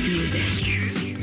music.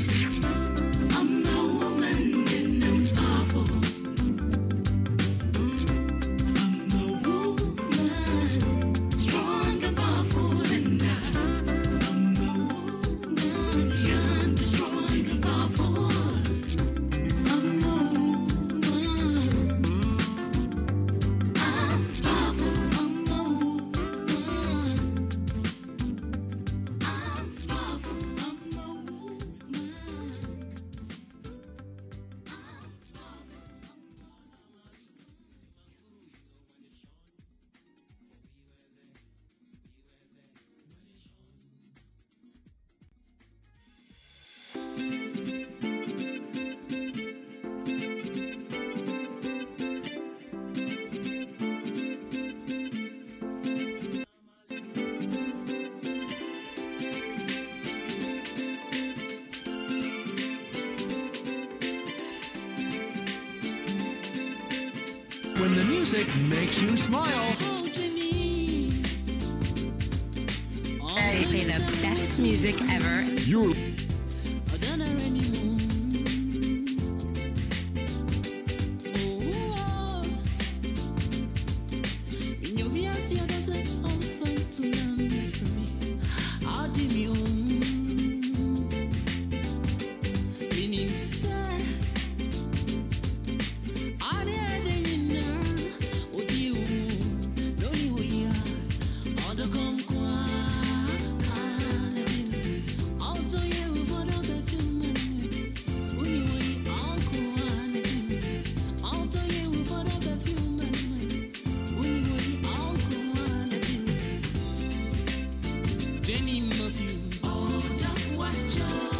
When the music makes you smile. They play the best music ever. You're 줘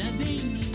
da baby.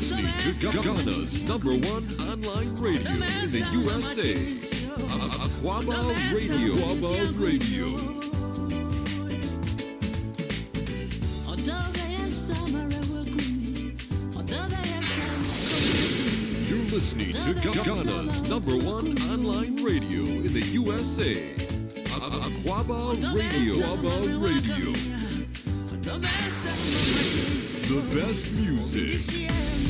Listening to Ghana's number one online radio in the USA. Aquaba Radio. Aquaba Radio. You're listening to Ghana's number one online radio in the USA. Aquaba Radio. Aquaba Radio. The best music,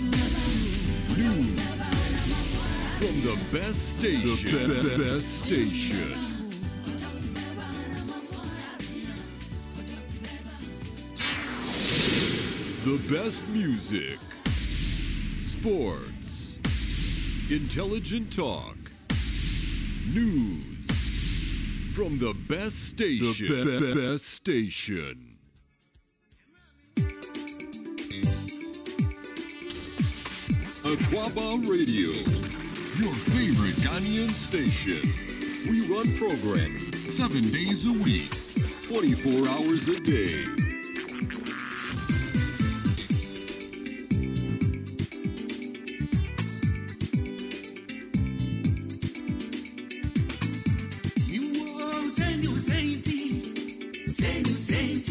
from the best station. The be- best station. The best music, sports, intelligent talk, news from the best station. The be- be- best station. Aquaba Radio, your favorite Ghanaian station. We run programs seven days a week, 24 hours a day. You are Zenu Zainti, you Zainti.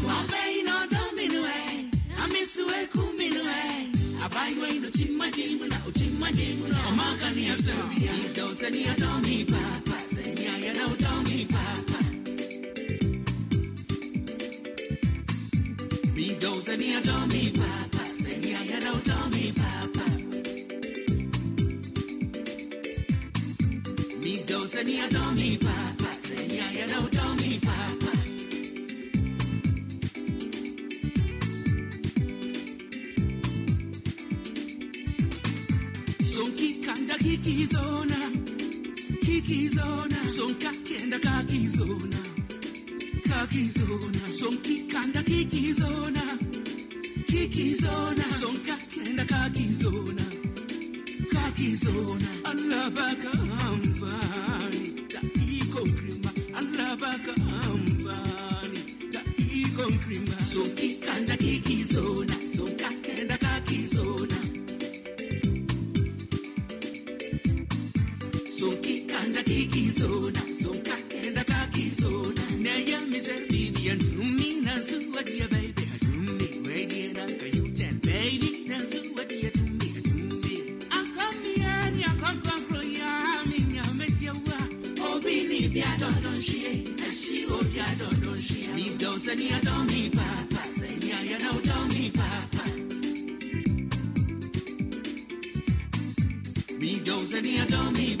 sabía. Entonces ni a mi papá, se ni a ganado mi papá. Entonces ni a mi papá, se ni a ganado mi papá. Entonces ni a papá, se ni a papá. sonka kenda kakizona kakizona sonki kanda kikizona kikizona sonka kenda kakizona kakizona Allah baka Tanzania don't need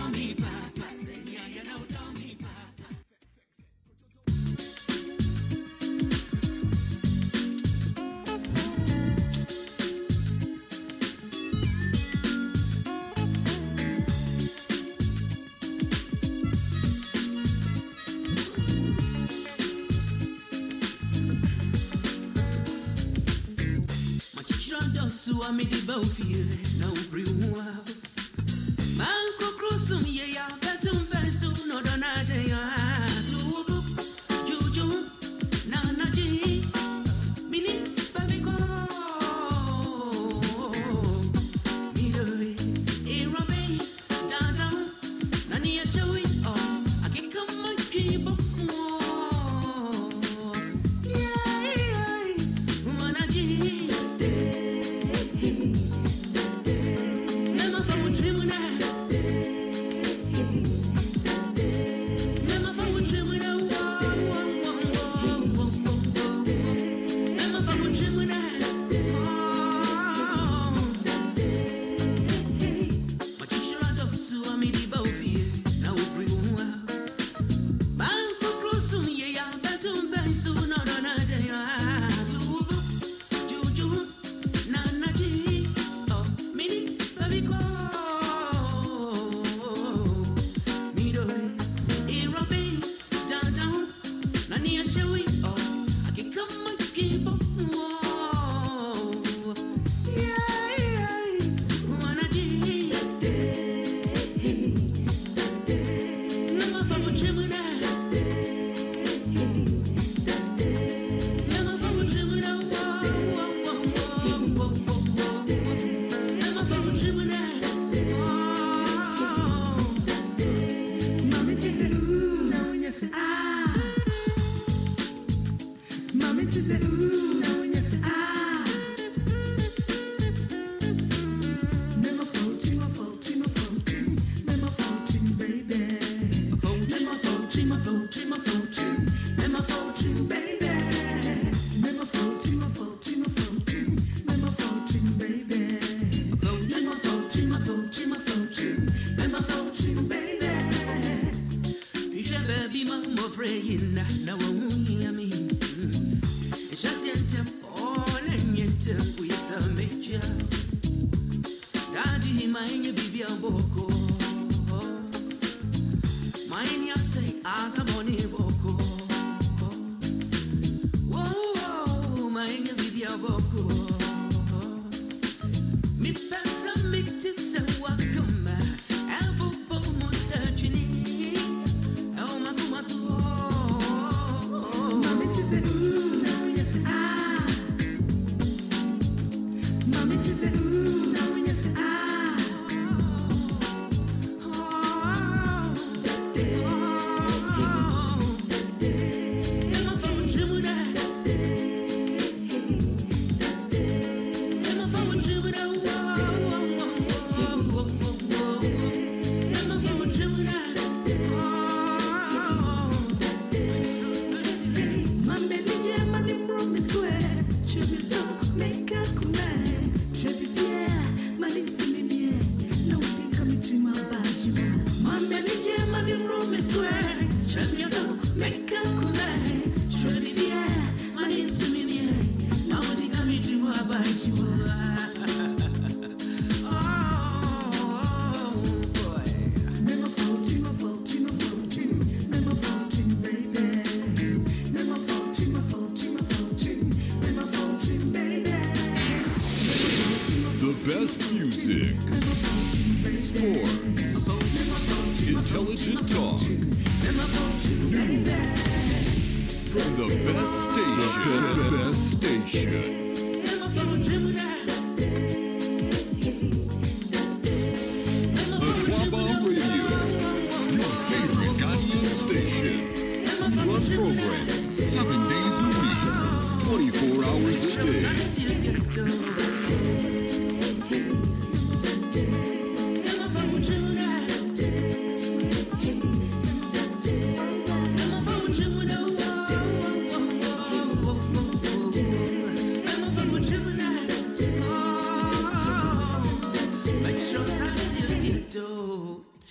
Jean Dossou a mis des bas au fil, n'a oublié moi. in. Now Best station. Best station. Best station. Program seven days a week, 24 hours a day.